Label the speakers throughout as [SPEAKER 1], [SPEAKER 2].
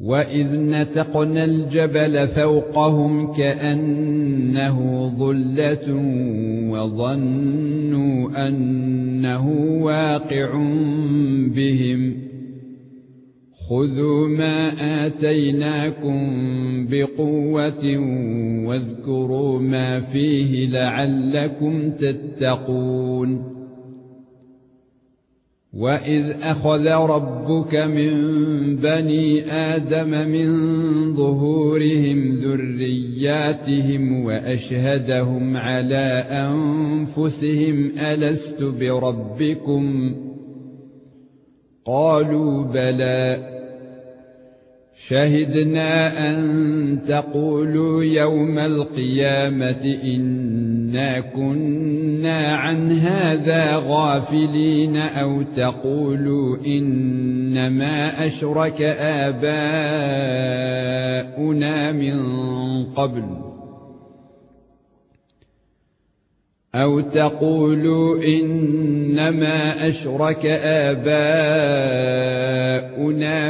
[SPEAKER 1] وَإِذْ نَتَقْنَا الْجَبَلَ فَوْقَهُمْ كَأَنَّهُ ظُلَّةٌ وَظَنُّوا أَنَّهُ وَاقِعٌ بِهِمْ خُذُوا مَا آتَيْنَاكُمْ بِقُوَّةٍ وَاذْكُرُوا مَا فِيهِ لَعَلَّكُمْ تَتَّقُونَ وَإِذْ أَخَذَ رَبُّكَ مِنْ بَنِي آدَمَ مِنْ ظُهُورِهِمْ ذُرِّيَّاتِهِمْ وَأَشْهَدَهُمْ عَلَى أَنفُسِهِمْ أَلَسْتُ بِرَبِّكُمْ قَالُوا بَلَى شَهِدْنَا أَن تَقُولُوا يَوْمَ الْقِيَامَةِ إِنَّا كُنَّا عَنْ هَذَا غَافِلِينَ أَوْ تَقُولُوا إِنَّمَا أَشْرَكَ آبَاؤُنَا مِن قَبْلُ أَوْ تَقُولُوا إِنَّمَا أَشْرَكَ آبَاؤُنَا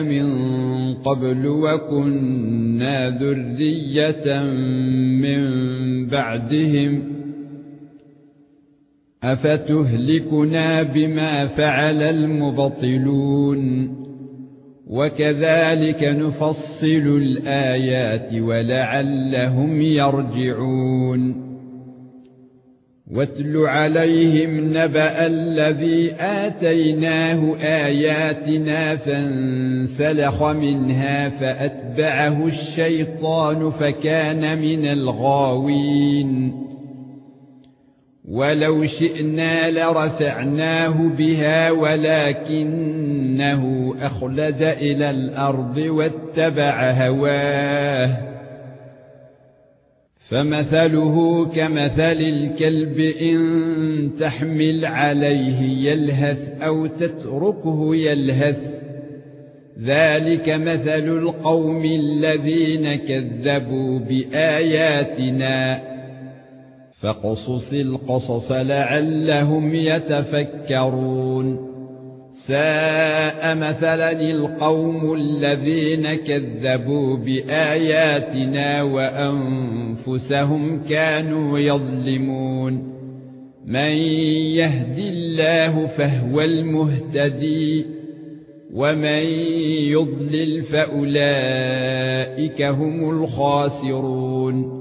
[SPEAKER 1] مِن قَبْلُ وَكُنَّا ذُرِّيَّةً مِنْ بَعْدِهِمْ أَفَتُهْلِكُنَا بِمَا فَعَلَ الْمُبْطِلُونَ وَكَذَلِكَ نُفَصِّلُ الْآيَاتِ وَلَعَلَّهُمْ يَرْجِعُونَ واتل عليهم نبأ الذي آتيناه آياتنا فانسلخ منها فأتبعه الشيطان فكان من الغاوين ولو شئنا لرفعناه بها ولكنه أخلد إلى الأرض واتبع هواه. فمثله كمثل الكلب إن تحمل عليه يلهث أو تتركه يلهث. ذلك مثل القوم الذين كذبوا بآياتنا فقصص القصص لعلهم يتفكرون. ساء مثلا القوم الذين كذبوا بآياتنا وأنفسهم كانوا يظلمون. من يهد الله فهو المهتدي ومن يضلل فأولئك هم الخاسرون.